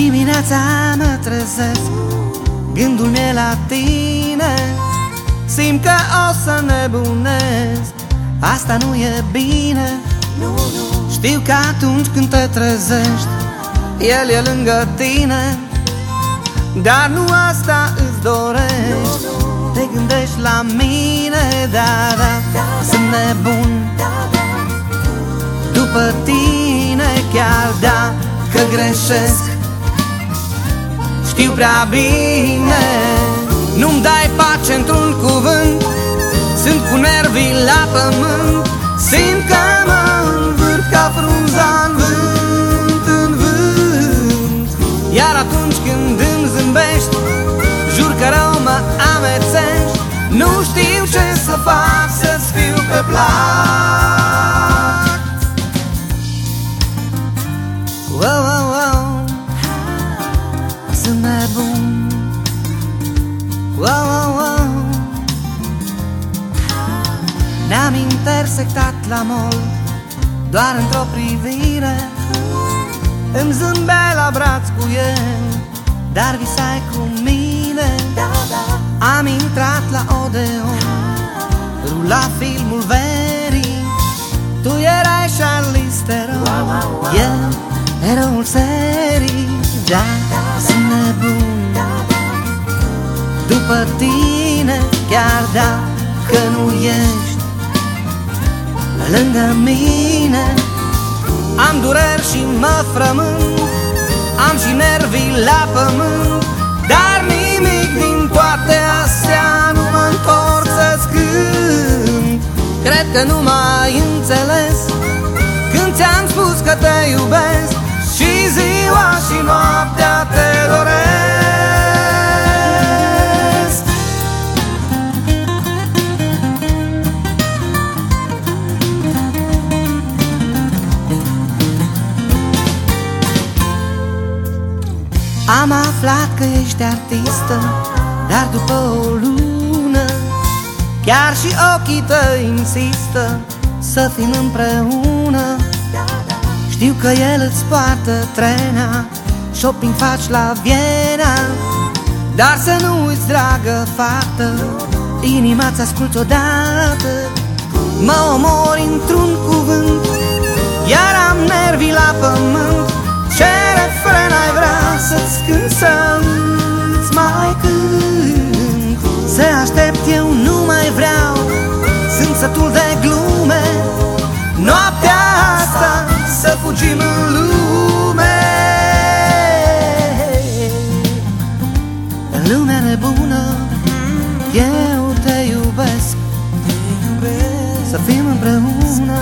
Dimineața mă trezesc Gândul meu la tine. Simt că o să nebunesc Asta nu e bine. Știu că atunci când te trezești El e lângă tine. Dar nu asta îți dorești Te gândești la mine, da, da Sunt nebun. După tine chiar da Că greșesc Știu prea bine. Nu-mi dai pace într-un cuvânt Sunt cu nervii la pământ. Simt că mă învârt ca frunza în vânt, în vânt. Iar atunci când îmi zâmbești Jur că rău mă amețești. Nu știu ce să fac să-ți fiu pe plac Wow, wow, wow. Ne-am intersectat la mol Doar într-o privire. Îmi zâmbea la braț cu el Dar visai cu mine. Am intrat la Odeon Rula filmul verii. Tu erai Charlize Theron El eroul serii. Da, sunt nebun După tine chiar da Că nu ești lângă mine. Am dureri și mă frământ Am și nervii la pământ Dar nimic din toate astea Nu mă întorc să-ți cânt Cred că nu m-ai înțeles. Când ți-am spus că te iubesc Și ziua și noaptea Am aflat că ești artistă Dar după o lună Chiar și ochii tăi insistă Să fim împreună. Știu că el îți poartă trena Shopping faci la Viena Dar să nu uiți, dragă fată Inima ți ascult odată. Mă omori într-un mai cânt Să aștept eu nu mai vreau Sunt sătul de glume. Noaptea asta să fugim în lume. În lumea nebună Eu te iubesc. Să fim împreună